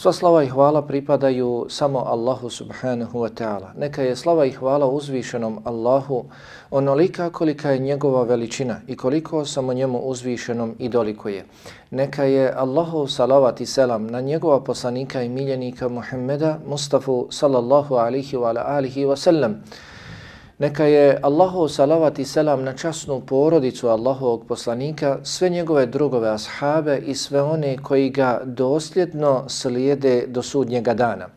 Sva slava i hvala pripadaju samo Allahu subhanahu wa ta'ala. Neka je slava i hvala uzvišenom Allahu onolika kolika je njegova veličina i koliko samo njemu uzvišenom i doliko je. Neka je Allahu salavat i selam na njegova poslanika i miljenika Muhammeda Mustafa sallallahu alihi wa alihi wa sallam. Neka je Allahu salavat i selam na časnu porodicu Allahovog poslanika, sve njegove drugove ashabe i sve one koji ga dosljedno slijede do sudnjega dana.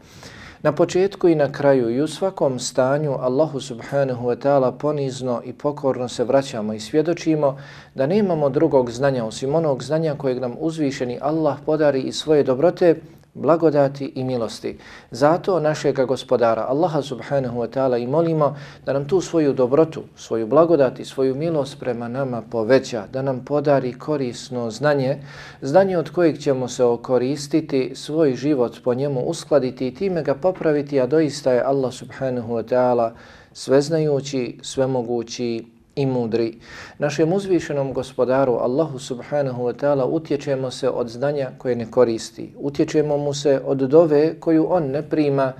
Na početku i na kraju i u svakom stanju Allahu subhanahu wa ta'ala ponizno i pokorno se vraćamo i svjedočimo da nemamo drugog znanja osim onog znanja kojeg nam uzvišeni Allah podari i svoje dobrote, blagodati i milosti. Zato našega gospodara Allaha subhanahu wa ta'ala i molimo da nam tu svoju dobrotu, svoju blagodat i svoju milost prema nama poveća, da nam podari korisno znanje, znanje od kojeg ćemo se okoristiti, svoj život po njemu uskladiti i time ga popraviti, a doista je Allah subhanahu wa ta'ala sveznajući, svemogući i mudri. Našem uzvišenom gospodaru Allahu subhanahu wa ta'ala utječemo se od znanja koje ne koristi. Utječemo mu se od dove koju on ne prima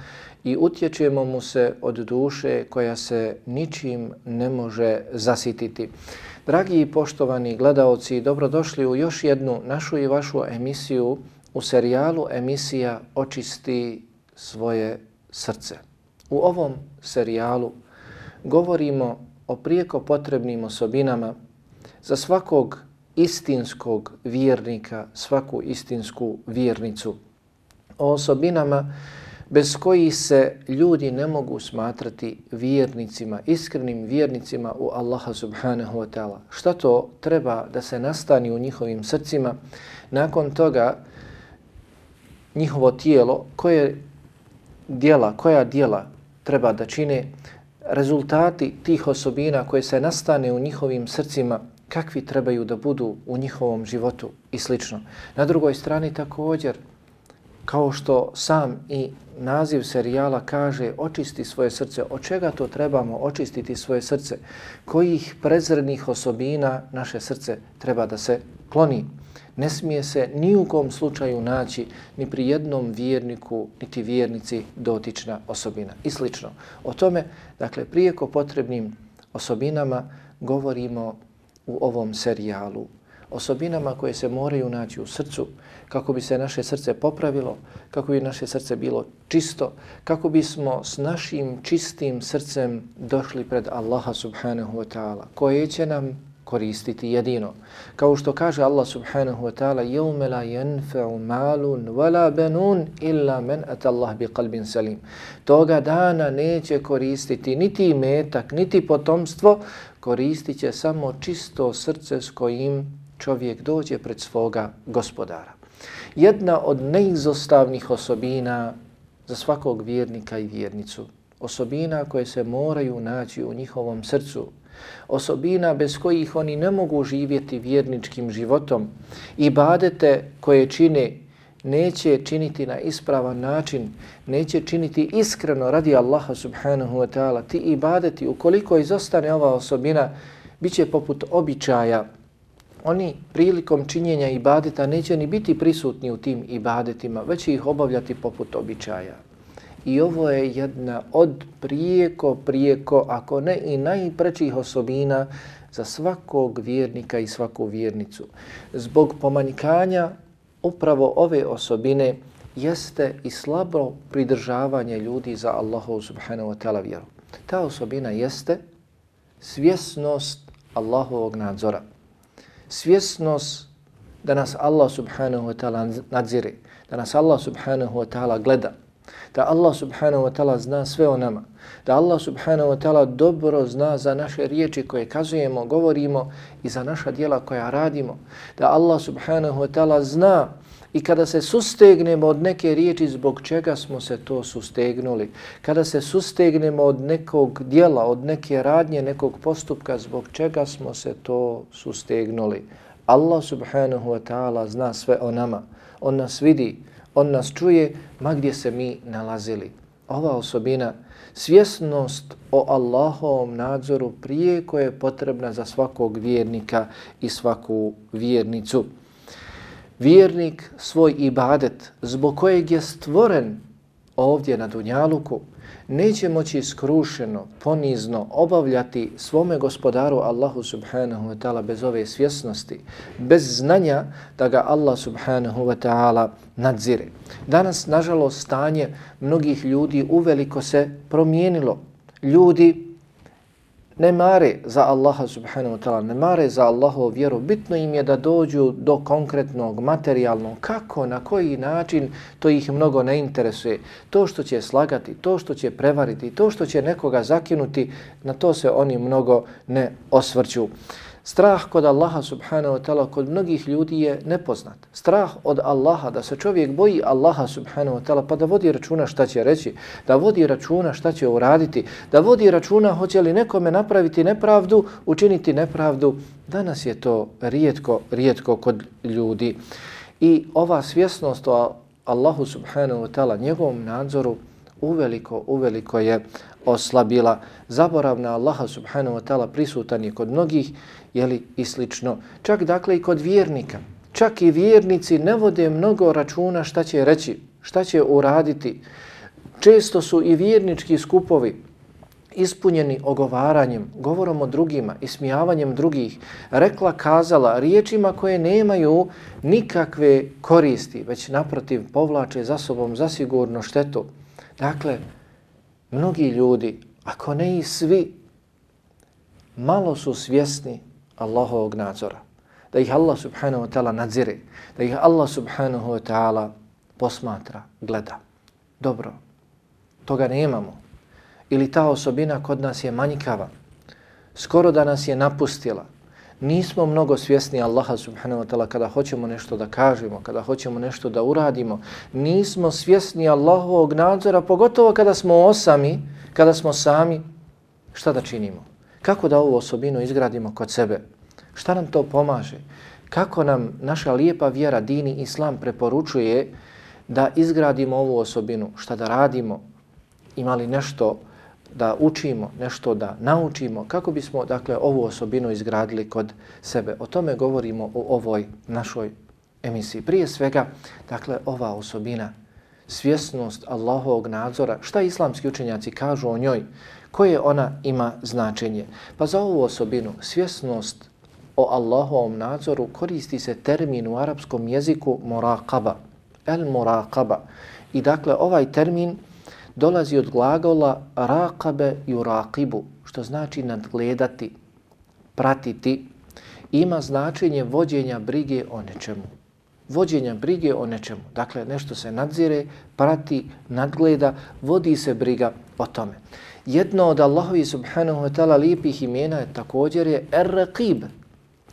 i utječemo mu se od duše koja se ničim ne može zasititi. Dragi i poštovani gledaoci, dobrodošli u još jednu našu i vašu emisiju u serijalu emisija Očisti svoje srce. U ovom serijalu govorimo o prijeko potrebnim osobinama za svakog istinskog vjernika, svaku istinsku vjernicu. O osobinama bez koji se ljudi ne mogu smatrati vjernicima, iskrenim vjernicima u Allaha subhanahu wa ta'ala. Šta to treba da se nastani u njihovim srcima? Nakon toga njihovo tijelo, koje dijela, koja dijela treba da čine, rezultati tih osobina koje se nastane u njihovim srcima, kakvi trebaju da budu u njihovom životu i slično. Na drugoj strani također, kao što sam i naziv serijala kaže očisti svoje srce, od čega to trebamo očistiti svoje srce, kojih prezrednih osobina naše srce treba da se kloni? Ne smije se ni u kom slučaju naći ni pri jednom vjerniku, niti vjernici dotična osobina. I slično. O tome, dakle, prijeko potrebnim osobinama govorimo u ovom serijalu. Osobinama koje se moraju naći u srcu kako bi se naše srce popravilo, kako bi naše srce bilo čisto, kako bismo s našim čistim srcem došli pred Allaha subhanahu wa ta'ala, koje će nam koristiti jedino. Kao što kaže Allah subhanahu wa ta'ala يَوْمَ لَا يَنْفَعُ مَالٌ وَلَا بَنُونَ إِلَّا مَنْ أَتَ اللَّهِ بِقَلْبٍ سَلِيمٍ Toga dana neće koristiti niti metak, niti potomstvo, koristit će samo čisto srce s kojim čovjek dođe pred svoga gospodara. Jedna od neizostavnih osobina za svakog vjernika i vjernicu, osobina koje se moraju naći u njihovom srcu, osobina bez kojih oni ne mogu živjeti vjerničkim životom i badete koje čine neće činiti na ispravan način, neće činiti iskreno radi Allaha subhanahu wa ta'ala. Ti ibadeti, ukoliko izostane ova osobina, bit će poput običaja. Oni prilikom činjenja ibadeta neće ni biti prisutni u tim ibadetima, već ih obavljati poput običaja. I ovo je jedna od prijeko, prijeko, ako ne i najprečih osobina za svakog vjernika i svaku vjernicu. Zbog pomanjkanja upravo ove osobine jeste i slabo pridržavanje ljudi za Allahu subhanahu wa ta'ala vjeru. Ta osobina jeste svjesnost Allahovog nadzora. Svjesnost da nas Allah subhanahu wa ta'ala nadzire, da nas Allah subhanahu wa ta'ala gleda, da Allah subhanahu wa ta'ala zna sve o nama, da Allah subhanahu wa ta'ala dobro zna za naše riječi koje kazujemo, govorimo i za naša dijela koja radimo, da Allah subhanahu wa ta'ala zna i kada se sustegnemo od neke riječi zbog čega smo se to sustegnuli, kada se sustegnemo od nekog dijela, od neke radnje, nekog postupka zbog čega smo se to sustegnuli, Allah subhanahu wa ta'ala zna sve o nama. On nas vidi, on nas čuje, ma gdje se mi nalazili. Ova osobina, svjesnost o Allahovom nadzoru prije koje je potrebna za svakog vjernika i svaku vjernicu. Vjernik svoj ibadet zbog kojeg je stvoren ovdje na Dunjaluku, neće moći skrušeno, ponizno obavljati svome gospodaru Allahu subhanahu wa ta'ala bez ove svjesnosti, bez znanja da ga Allah subhanahu wa ta'ala nadzire. Danas, nažalost, stanje mnogih ljudi uveliko se promijenilo. Ljudi ne mare za Allaha subhanahu wa ta'ala, ne mare za Allahovu vjeru. Bitno im je da dođu do konkretnog, materijalnog, kako, na koji način, to ih mnogo ne interesuje. To što će slagati, to što će prevariti, to što će nekoga zakinuti, na to se oni mnogo ne osvrću. Strah kod Allaha subhanahu wa ta'ala kod mnogih ljudi je nepoznat. Strah od Allaha, da se čovjek boji Allaha subhanahu wa ta'ala pa da vodi računa šta će reći, da vodi računa šta će uraditi, da vodi računa hoće li nekome napraviti nepravdu, učiniti nepravdu. Danas je to rijetko, rijetko kod ljudi. I ova svjesnost o Allahu subhanahu wa ta'ala, njegovom nadzoru, uveliko, uveliko je oslabila. Zaborav na Allaha subhanahu wa ta'ala prisutan je kod mnogih, jeli i slično. Čak dakle i kod vjernika. Čak i vjernici ne vode mnogo računa šta će reći, šta će uraditi. Često su i vjernički skupovi ispunjeni ogovaranjem, govorom o drugima, ismijavanjem drugih, rekla, kazala, riječima koje nemaju nikakve koristi, već naprotiv povlače za sobom zasigurno štetu. Dakle, mnogi ljudi, ako ne i svi, malo su svjesni Allahovog nadzora. Da ih Allah subhanahu wa ta'ala nadzire, da ih Allah subhanahu wa ta'ala posmatra, gleda. Dobro, toga nemamo. Ili ta osobina kod nas je manjkava, skoro da nas je napustila, nismo mnogo svjesni Allaha subhanahu wa ta'ala kada hoćemo nešto da kažemo, kada hoćemo nešto da uradimo. Nismo svjesni Allahovog nadzora, pogotovo kada smo osami, kada smo sami, šta da činimo? Kako da ovu osobinu izgradimo kod sebe? Šta nam to pomaže? Kako nam naša lijepa vjera, dini, islam preporučuje da izgradimo ovu osobinu? Šta da radimo? Imali nešto da učimo, nešto da naučimo, kako bismo dakle ovu osobinu izgradili kod sebe. O tome govorimo u ovoj našoj emisiji. Prije svega, dakle, ova osobina, svjesnost Allahovog nadzora, šta islamski učenjaci kažu o njoj, koje ona ima značenje. Pa za ovu osobinu, svjesnost o Allahovom nadzoru, koristi se termin u arapskom jeziku muraqaba, el muraqaba. I dakle, ovaj termin dolazi od glagola raqabe i urakibu, što znači nadgledati, pratiti, ima značenje vođenja brige o nečemu. Vođenja brige o nečemu. Dakle, nešto se nadzire, prati, nadgleda, vodi se briga o tome. Jedno od Allahovi subhanahu wa ta'ala lijepih imena je također je Er-Raqib,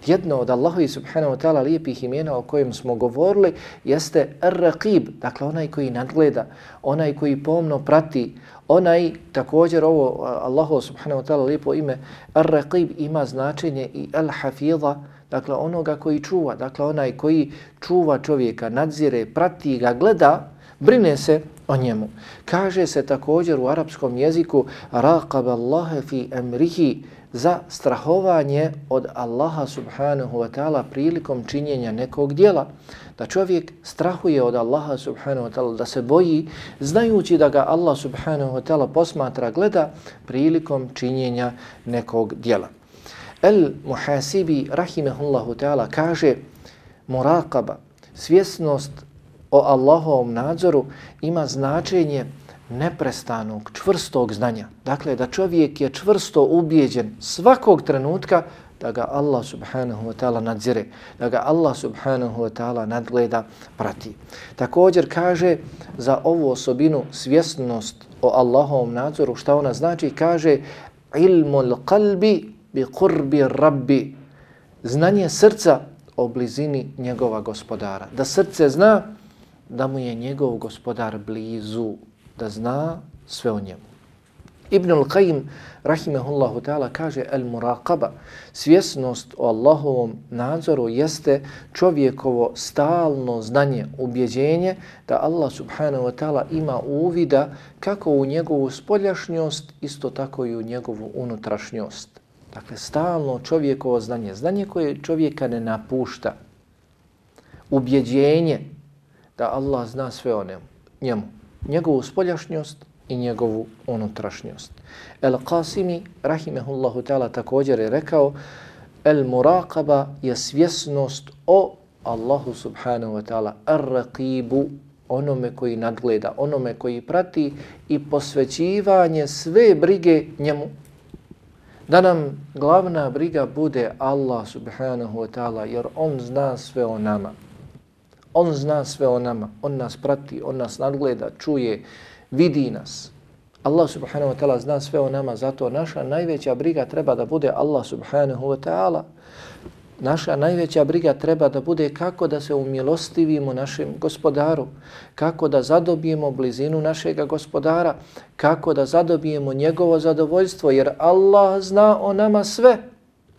Jedno od Allahovi subhanahu wa ta'ala lijepih imena o kojem smo govorili jeste Ar-Raqib, dakle onaj koji nadgleda, onaj koji pomno prati, onaj također ovo Allahu subhanahu wa ta'ala lijepo ime Ar-Raqib ima značenje i Al-Hafidha, dakle onoga koji čuva, dakle onaj koji čuva čovjeka, nadzire, prati ga, gleda, brine se o njemu. Kaže se također u arapskom jeziku Raqab Allahe fi amrihi za strahovanje od Allaha subhanahu wa ta'ala prilikom činjenja nekog dijela. Da čovjek strahuje od Allaha subhanahu wa ta'ala, da se boji, znajući da ga Allah subhanahu wa ta'ala posmatra, gleda prilikom činjenja nekog dijela. El muhasibi rahimehullahu ta'ala kaže muraqaba, svjesnost o Allahovom nadzoru ima značenje neprestanog, čvrstog znanja. Dakle, da čovjek je čvrsto ubijeđen svakog trenutka da ga Allah subhanahu wa ta'ala nadzire, da ga Allah subhanahu wa ta'ala nadgleda, prati. Također kaže za ovu osobinu svjesnost o Allahovom nadzoru, šta ona znači? Kaže ilmul qalbi bi qurbi rabbi, znanje srca o blizini njegova gospodara. Da srce zna da mu je njegov gospodar blizu, da zna sve o njemu. Ibn al-Qayyim, rahimehullahu ta'ala, kaže al-muraqaba, svjesnost o Allahovom nadzoru jeste čovjekovo stalno znanje, ubjeđenje da Allah subhanahu wa ta'ala ima uvida kako u njegovu spoljašnjost, isto tako i u njegovu unutrašnjost. Dakle, stalno čovjekovo znanje, znanje koje čovjeka ne napušta, ubjeđenje da Allah zna sve o njemu, njegovu spoljašnjost i njegovu unutrašnjost. El Qasimi, rahimehullahu ta'ala, također je rekao, el muraqaba je svjesnost o Allahu subhanahu wa ta'ala, ar-raqibu, onome koji nadgleda, onome koji prati i posvećivanje sve brige njemu da nam glavna briga bude Allah subhanahu wa ta'ala jer on zna sve o nama. On zna sve o nama, on nas prati, on nas nadgleda, čuje, vidi nas. Allah subhanahu wa ta'ala zna sve o nama, zato naša najveća briga treba da bude Allah subhanahu wa ta'ala naša najveća briga treba da bude kako da se umilostivimo našem gospodaru, kako da zadobijemo blizinu našeg gospodara, kako da zadobijemo njegovo zadovoljstvo, jer Allah zna o nama sve.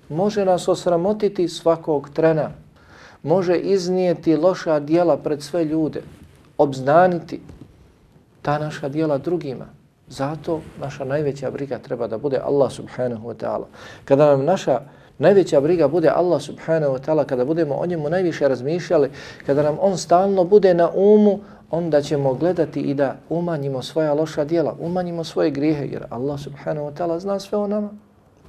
Može nas osramotiti svakog trena, može iznijeti loša dijela pred sve ljude, obznaniti ta naša dijela drugima. Zato naša najveća briga treba da bude Allah subhanahu wa ta'ala. Kada nam naša najveća briga bude Allah subhanahu wa ta'ala kada budemo o njemu najviše razmišljali, kada nam on stalno bude na umu, onda ćemo gledati i da umanjimo svoja loša dijela, umanjimo svoje grijehe, jer Allah subhanahu wa ta'ala zna sve o nama.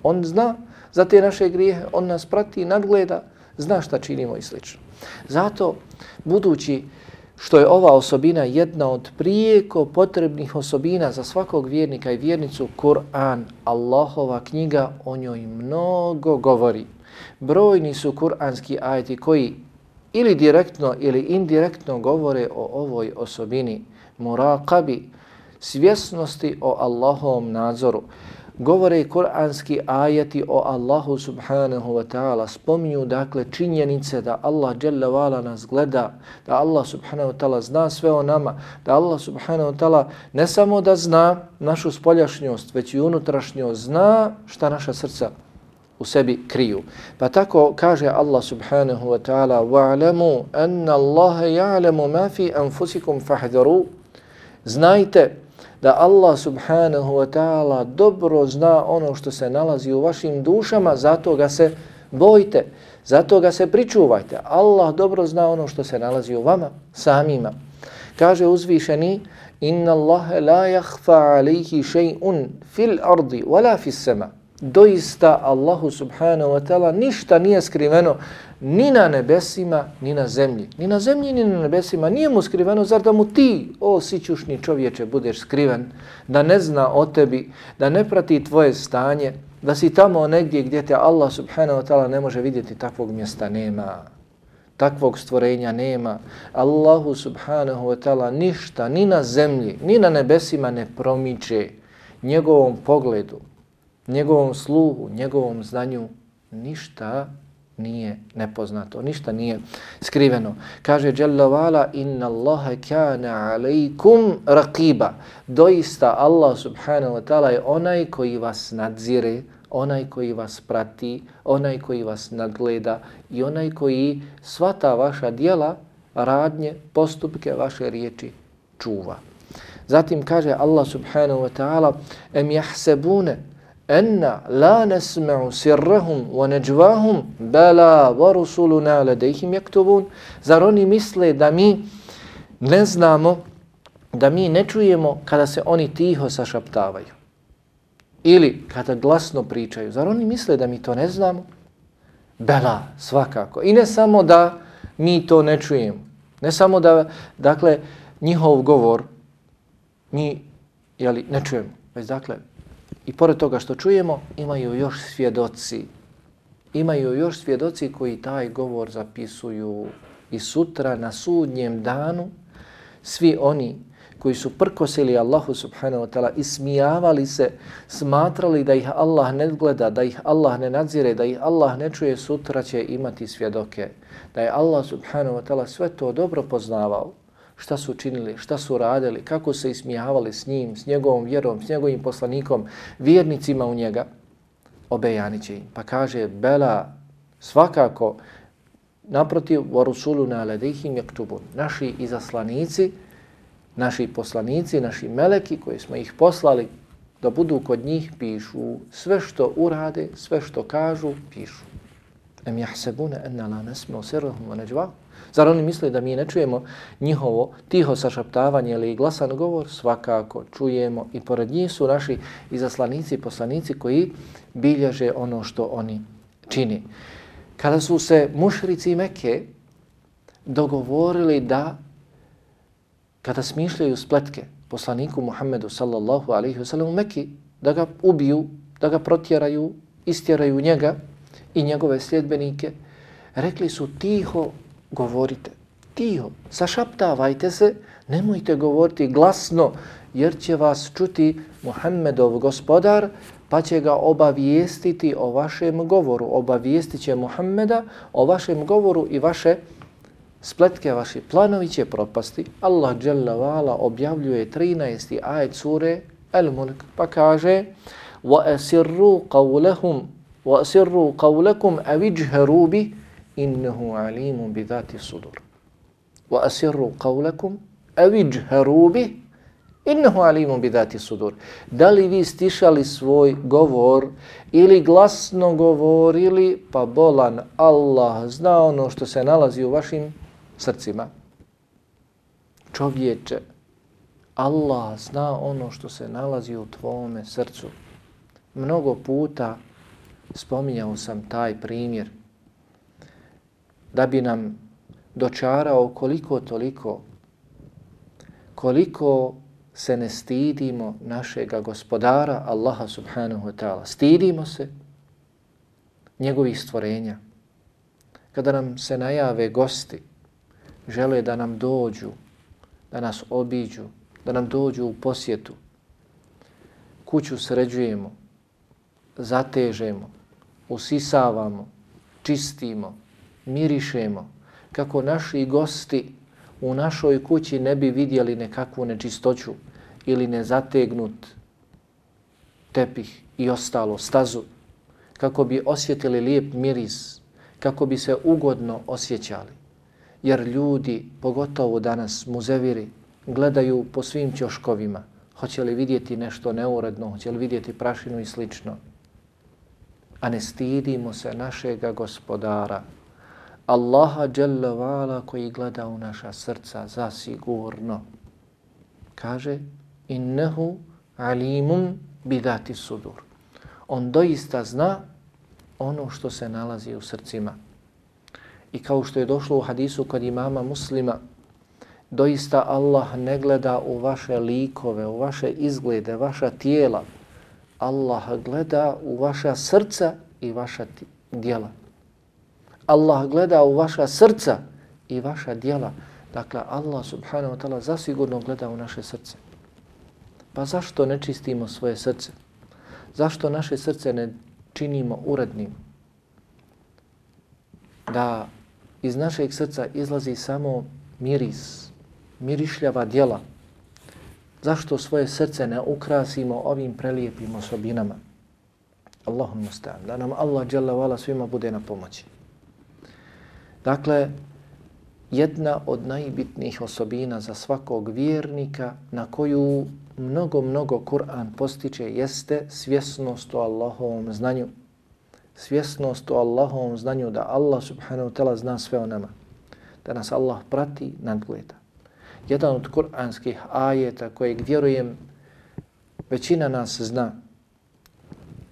On zna za te naše grijehe, on nas prati i nadgleda, zna šta činimo i slično. Zato, budući što je ova osobina jedna od prijeko potrebnih osobina za svakog vjernika i vjernicu, Kur'an, Allahova knjiga, o njoj mnogo govori. Brojni su kur'anski ajeti koji ili direktno ili indirektno govore o ovoj osobini, muraqabi, svjesnosti o Allahovom nadzoru govore i kuranski ajeti o Allahu subhanahu wa ta'ala, spominju dakle činjenice da Allah jalla vala nas gleda, da Allah subhanahu wa ta'ala zna sve o nama, da Allah subhanahu wa ta'ala ne samo da zna našu spoljašnjost, već i unutrašnjost, zna šta naša srca u sebi kriju. Pa tako kaže Allah subhanahu wa ta'ala وَعْلَمُوا أَنَّ اللَّهَ يَعْلَمُ مَا فِي أَنفُسِكُمْ فَحْذَرُوا Znajte da Allah subhanahu wa ta'ala dobro zna ono što se nalazi u vašim dušama, zato ga se bojte, zato ga se pričuvajte. Allah dobro zna ono što se nalazi u vama samima. Kaže uzvišeni, inna Allahe la jahfa alihi še'un fil ardi wala fis sema. Doista Allahu subhanahu wa ta'ala ništa nije skriveno ni na nebesima, ni na zemlji. Ni na zemlji, ni na nebesima. Nije mu skriveno, zar da mu ti, o sićušni čovječe, budeš skriven, da ne zna o tebi, da ne prati tvoje stanje, da si tamo negdje gdje te Allah subhanahu wa ta'ala ne može vidjeti, takvog mjesta nema. Takvog stvorenja nema. Allahu subhanahu wa ta'ala ništa, ni na zemlji, ni na nebesima ne promiče njegovom pogledu, njegovom sluhu, njegovom znanju, ništa nije nepoznato, ništa nije skriveno. Kaže Jalla inna Allaha kana alaikum raqiba. Doista Allah subhanahu wa ta'ala je onaj koji vas nadzire, onaj koji vas prati, onaj koji vas nadgleda i onaj koji sva ta vaša dijela, radnje, postupke, vaše riječi čuva. Zatim kaže Allah subhanahu wa ta'ala em jahsebune enna la nesma'u sirrahum wa neđvahum bela wa rusuluna ladejhim jaktubun. Zar oni misle da mi ne znamo, da mi ne čujemo kada se oni tiho sašaptavaju? Ili kada glasno pričaju? Zar oni misle da mi to ne znamo? Bela, svakako. I ne samo da mi to ne čujemo. Ne samo da, dakle, njihov govor mi jeli, ne čujemo. Već dakle, I pored toga što čujemo, imaju još svjedoci. imaju još svjedoci koji taj govor zapisuju i sutra na sudnjem danu svi oni koji su prkosili Allahu subhanahu wa ta'ala i smijavali se, smatrali da ih Allah ne gleda, da ih Allah ne nadzire, da ih Allah ne čuje, sutra će imati svjedoke. Da je Allah subhanahu wa ta'ala sve to dobro poznavao šta su činili, šta su radili, kako se ismijavali s njim, s njegovom vjerom, s njegovim poslanikom, vjernicima u njega, obejanit će im. Pa kaže, Bela, svakako, naprotiv, wa rusulu na ledihim jaktubun. Naši izaslanici, naši poslanici, naši meleki koji smo ih poslali da budu kod njih, pišu sve što urade, sve što kažu, pišu. Em jahsebune enna la nesme sirrahum wa neđva. Zar oni misle da mi ne čujemo njihovo tiho sašaptavanje ili glasan govor? Svakako čujemo i pored njih su naši izaslanici i poslanici koji bilježe ono što oni čini. Kada su se mušrici Mekke dogovorili da kada smišljaju spletke poslaniku Muhammedu sallallahu alaihi wa sallam u Mekki, da ga ubiju, da ga protjeraju, istjeraju njega i njegove sljedbenike, rekli su tiho govorite tiho, sašaptavajte se, nemojte govoriti glasno jer će vas čuti Muhammedov gospodar pa će ga obavijestiti o vašem govoru. Obavijestit će Muhammeda o vašem govoru i vaše spletke, vaši planovi će propasti. Allah Jalla objavljuje 13. ajed sure El Mulk pa kaže وَأَسِرُّوا قَوْلَهُمْ وَأَسِرُّوا قَوْلَكُمْ أَوِجْهَرُوا بِهِ innehu alimu bidati sudur. Wa asirru qavlekum, aviđ harubi, innehu alimu bidati sudur. Da li vi stišali svoj govor ili glasno govorili, pa bolan Allah zna ono što se nalazi u vašim srcima. Čovječe, Allah zna ono što se nalazi u tvome srcu. Mnogo puta spominjao sam taj primjer, da bi nam dočarao koliko toliko koliko se ne stidimo našega gospodara Allaha subhanahu wa ta'ala. Stidimo se njegovih stvorenja. Kada nam se najave gosti, žele da nam dođu, da nas obiđu, da nam dođu u posjetu, kuću sređujemo, zatežemo, usisavamo, čistimo, mirišemo, kako naši gosti u našoj kući ne bi vidjeli nekakvu nečistoću ili nezategnut tepih i ostalo stazu, kako bi osjetili lijep miris, kako bi se ugodno osjećali. Jer ljudi, pogotovo danas muzeviri, gledaju po svim ćoškovima, hoće li vidjeti nešto neuredno, hoće li vidjeti prašinu i slično. A ne stidimo se našega gospodara, Allaha Jalla Vala koji gleda u naša srca zasigurno. Kaže, innehu alimun bidati sudur. On doista zna ono što se nalazi u srcima. I kao što je došlo u hadisu kod imama muslima, doista Allah ne gleda u vaše likove, u vaše izglede, vaša tijela. Allah gleda u vaša srca i vaša djela. Allah gleda u vaša srca i vaša djela. Dakle, Allah subhanahu wa ta'ala zasigurno gleda u naše srce. Pa zašto ne čistimo svoje srce? Zašto naše srce ne činimo urednim? Da iz našeg srca izlazi samo miris, mirišljava djela. Zašto svoje srce ne ukrasimo ovim prelijepim osobinama? Allahumma stan, da nam Allah dželle svima bude na pomoći. Dakle, jedna od najbitnijih osobina za svakog vjernika na koju mnogo, mnogo Kur'an postiče jeste svjesnost o Allahovom znanju. Svjesnost o Allahovom znanju da Allah subhanahu wa ta'ala zna sve o nama. Da nas Allah prati, nadgleda. Jedan od kur'anskih ajeta kojeg vjerujem većina nas zna,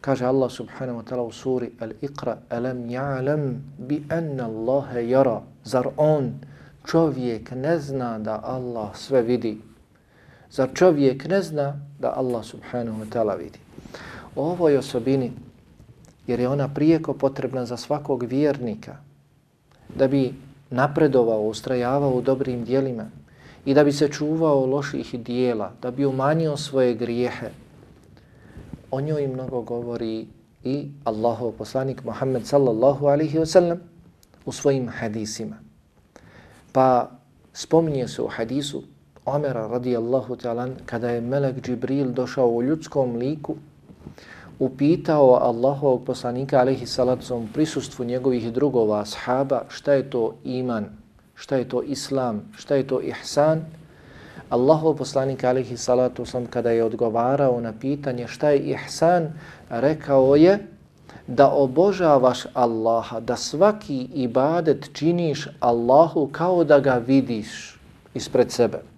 Kaže Allah subhanahu wa ta'ala u suri Al-Iqra Alam ja'lam bi anna Allahe yara Zar on čovjek ne zna da Allah sve vidi? Zar čovjek ne zna da Allah subhanahu wa ta'ala vidi? O ovoj osobini jer je ona prijeko potrebna za svakog vjernika da bi napredovao, ustrajavao u dobrim dijelima i da bi se čuvao loših dijela, da bi umanjio svoje grijehe. O njoj mnogo govori i Allahov poslanik Muhammed sallallahu alaihi wa sallam u svojim hadisima. Pa spominje se u hadisu Omera radijallahu ta'ala kada je Melek Džibril došao u ljudskom liku upitao Allahovog poslanika alaihi salacom prisustvu njegovih drugova, ashaba, šta je to iman, šta je to islam, šta je to ihsan, Allahov poslanik alaihi salatu sam kada je odgovarao na pitanje šta je ihsan, rekao je da obožavaš Allaha, da svaki ibadet činiš Allahu kao da ga vidiš ispred sebe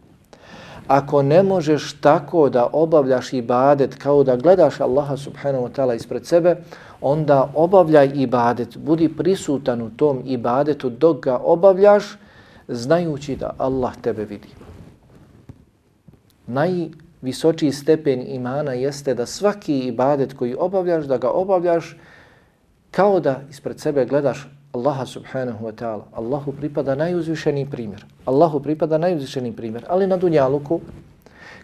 ako ne možeš tako da obavljaš ibadet kao da gledaš Allaha subhanahu wa ta'ala ispred sebe, onda obavljaj ibadet, budi prisutan u tom ibadetu dok ga obavljaš, znajući da Allah tebe vidi. Najvisočiji stepen imana jeste da svaki ibadet koji obavljaš, da ga obavljaš kao da ispred sebe gledaš Allaha subhanahu wa ta'ala. Allahu pripada najuzvišeniji primjer. Allahu pripada najuzvišeniji primjer. Ali na dunjaluku,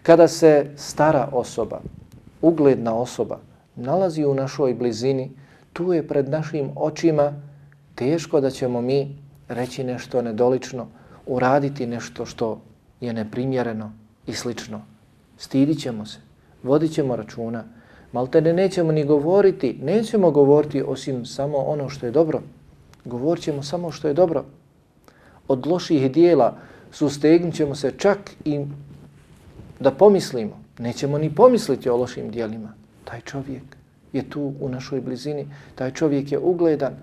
kada se stara osoba, ugledna osoba, nalazi u našoj blizini, tu je pred našim očima teško da ćemo mi reći nešto nedolično, uraditi nešto što je neprimjereno i slično. Stidit ćemo se, vodit ćemo računa, malte ne nećemo ni govoriti, nećemo govoriti osim samo ono što je dobro, Govorit ćemo samo što je dobro. Od loših dijela sustegnut ćemo se čak i da pomislimo. Nećemo ni pomisliti o lošim dijelima. Taj čovjek je tu u našoj blizini. Taj čovjek je ugledan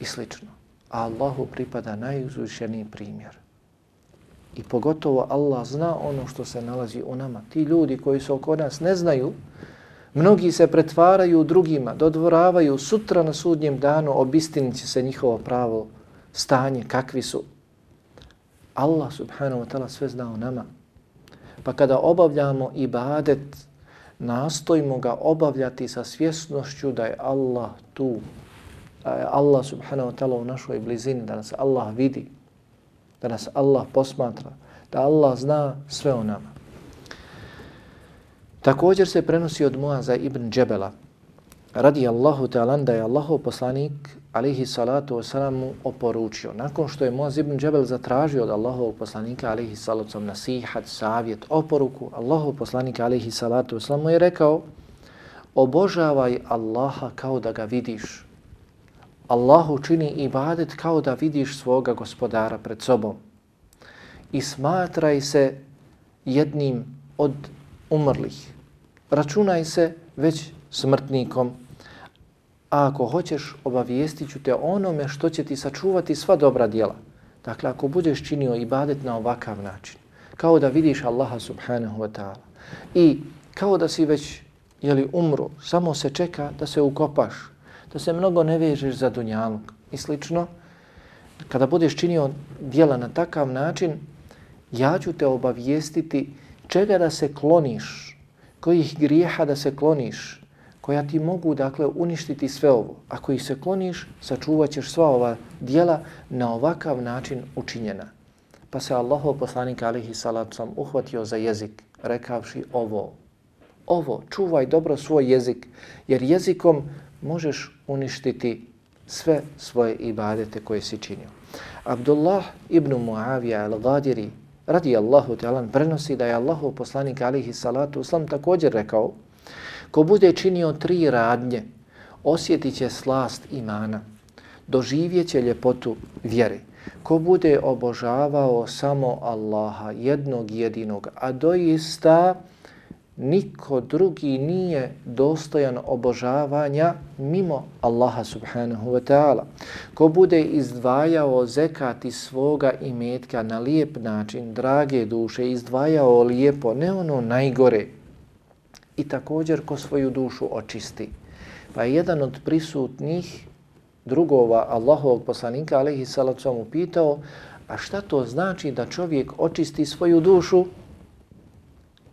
i slično. A Allahu pripada najuzvišeniji primjer. I pogotovo Allah zna ono što se nalazi u nama. Ti ljudi koji su oko nas ne znaju, Mnogi se pretvaraju drugima, dodvoravaju sutra na sudnjem danu, obistinit će se njihovo pravo stanje, kakvi su. Allah subhanahu wa ta'ala sve zna o nama. Pa kada obavljamo ibadet, nastojimo ga obavljati sa svjesnošću da je Allah tu, da je Allah subhanahu wa ta'ala u našoj blizini, da nas Allah vidi, da nas Allah posmatra, da Allah zna sve o nama. Također se prenosi od Muaza ibn Džebela, radi Allahu ta'ala da je Allahov poslanik alihi salatu wasalamu oporučio. Nakon što je Muaz ibn Džebel zatražio od Allahovog poslanika alihi salatu nasihat, savjet, oporuku, Allahov poslanik alihi salatu wasalamu je rekao obožavaj Allaha kao da ga vidiš. Allahu čini ibadet kao da vidiš svoga gospodara pred sobom. I smatraj se jednim od umrlih. Računaj se već smrtnikom. A ako hoćeš, obavijestit ću te onome što će ti sačuvati sva dobra djela. Dakle, ako budeš činio ibadet na ovakav način, kao da vidiš Allaha subhanahu wa ta'ala i kao da si već jeli, umru, samo se čeka da se ukopaš, da se mnogo ne vežeš za dunjalog i slično, kada budeš činio djela na takav način, ja ću te obavijestiti čega da se kloniš, kojih grijeha da se kloniš, koja ti mogu dakle uništiti sve ovo. Ako ih se kloniš, sačuvat ćeš sva ova dijela na ovakav način učinjena. Pa se Allahov poslanik alihi salatu sam uhvatio za jezik, rekavši ovo. Ovo, čuvaj dobro svoj jezik, jer jezikom možeš uništiti sve svoje ibadete koje si činio. Abdullah ibn Muavija al-Gadiri, radi Allahu ta'ala prenosi da je Allahu poslanik alihi salatu uslam također rekao ko bude činio tri radnje osjetit će slast imana doživjet će ljepotu vjere ko bude obožavao samo Allaha jednog jedinog a doista niko drugi nije dostojan obožavanja mimo Allaha subhanahu wa ta'ala. Ko bude izdvajao zekat iz svoga imetka na lijep način, drage duše, izdvajao lijepo, ne ono najgore, i također ko svoju dušu očisti. Pa je jedan od prisutnih drugova Allahovog poslanika, alaihi salacom, upitao, a šta to znači da čovjek očisti svoju dušu?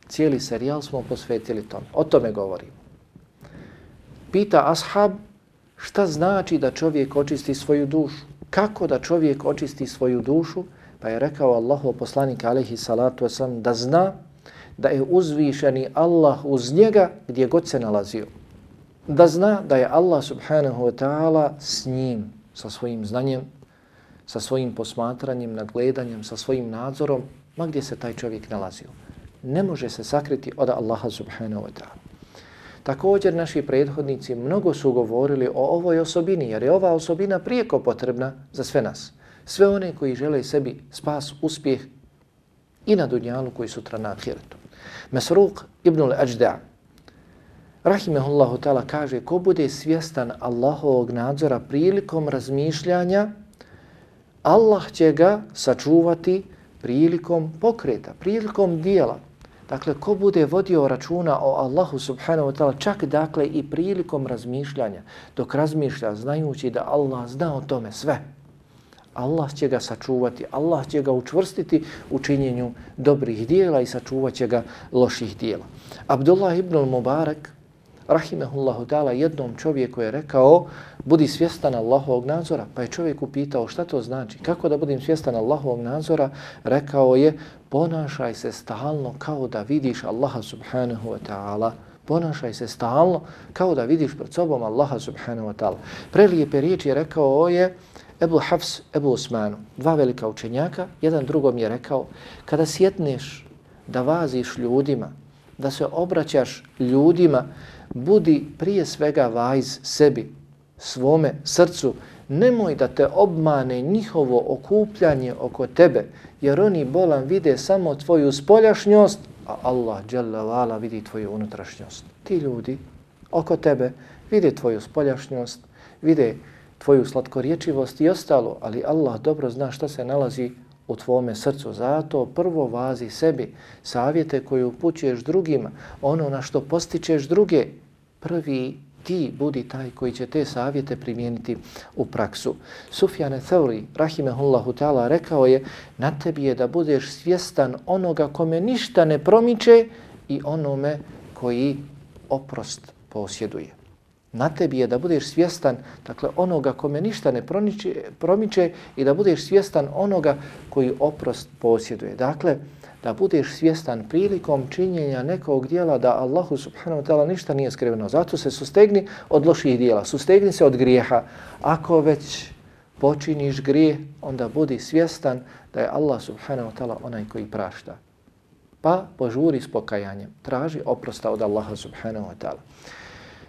Cijeli serijal smo posvetili tom. O tome govorim. Pita ashab, Šta znači da čovjek očisti svoju dušu? Kako da čovjek očisti svoju dušu? Pa je rekao Allahu poslanik alaihi salatu wasalam da zna da je uzvišeni Allah uz njega gdje god se nalazio. Da zna da je Allah subhanahu wa ta'ala s njim, sa svojim znanjem, sa svojim posmatranjem, nadgledanjem, sa svojim nadzorom, ma gdje se taj čovjek nalazio. Ne može se sakriti od Allaha subhanahu wa ta'ala. Također naši prethodnici mnogo su govorili o ovoj osobini, jer je ova osobina prijeko potrebna za sve nas. Sve one koji žele sebi spas, uspjeh i na dunjalu koji sutra na ahiretu. Mesruq ibn al-Ajda' rahimehullahu ta'ala kaže ko bude svjestan Allahovog nadzora prilikom razmišljanja, Allah će ga sačuvati prilikom pokreta, prilikom dijela. Dakle, ko bude vodio računa o Allahu subhanahu wa ta'ala, čak dakle i prilikom razmišljanja, dok razmišlja znajući da Allah zna o tome sve, Allah će ga sačuvati, Allah će ga učvrstiti u činjenju dobrih dijela i sačuvat će ga loših dijela. Abdullah ibn Mubarak, rahimehullahu ta'ala, jednom čovjeku je rekao, budi svjestan Allahovog nadzora. Pa je čovjek upitao šta to znači, kako da budim svjestan Allahovog nadzora, rekao je, ponašaj se stalno kao da vidiš Allaha subhanahu wa ta'ala, ponašaj se stalno kao da vidiš pred sobom Allaha subhanahu wa ta'ala. Prelijepe riječi je rekao je, Ebu Hafs, Ebu Osmanu, dva velika učenjaka, jedan drugom je rekao, kada sjetneš da vaziš ljudima, da se obraćaš ljudima, budi prije svega vajz sebi, svome srcu, nemoj da te obmane njihovo okupljanje oko tebe, jer oni bolan vide samo tvoju spoljašnjost, a Allah vala, vidi tvoju unutrašnjost. Ti ljudi oko tebe vide tvoju spoljašnjost, vide tvoju slatkorječivost i ostalo, ali Allah dobro zna šta se nalazi u tvome srcu. Zato prvo vazi sebi savjete koje upućuješ drugima, ono na što postičeš druge, prvi ti budi taj koji će te savjete primijeniti u praksu. Sufjane Thauri, rahimehullahu ta'ala, rekao je, na tebi je da budeš svjestan onoga kome ništa ne promiče i onome koji oprost posjeduje. Na tebi je da budeš svjestan dakle, onoga kome ništa ne promiče, promiče i da budeš svjestan onoga koji oprost posjeduje. Dakle, da budeš svjestan prilikom činjenja nekog dijela da Allahu subhanahu wa ta'ala ništa nije skriveno. Zato se sustegni od loših dijela, sustegni se od grijeha. Ako već počiniš grije, onda budi svjestan da je Allah subhanahu wa ta'ala onaj koji prašta. Pa požuri s pokajanjem, traži oprosta od Allaha subhanahu wa ta'ala.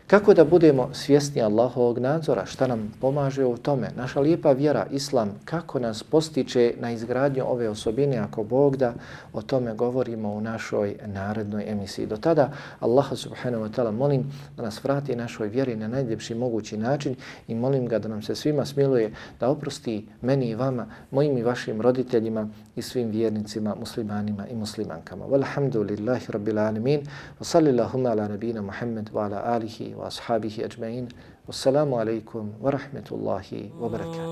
Kako da budemo svjesni Allahovog nadzora? Šta nam pomaže u tome? Naša lijepa vjera, Islam, kako nas postiče na izgradnju ove osobine, ako Bog da, o tome govorimo u našoj narednoj emisiji. Do tada, Allaha subhanahu wa ta'ala, molim da nas vrati našoj vjeri na najljepši mogući način i molim ga da nam se svima smiluje, da oprosti meni i vama, mojim i vašim roditeljima i svim vjernicima, muslimanima i muslimankama. Walhamdulillahi rabbil alamin, wa sallillahumma ala nabina Muhammad wa ala alihi وأصحابه أجمعين. والسلام عليكم ورحمة الله وبركاته.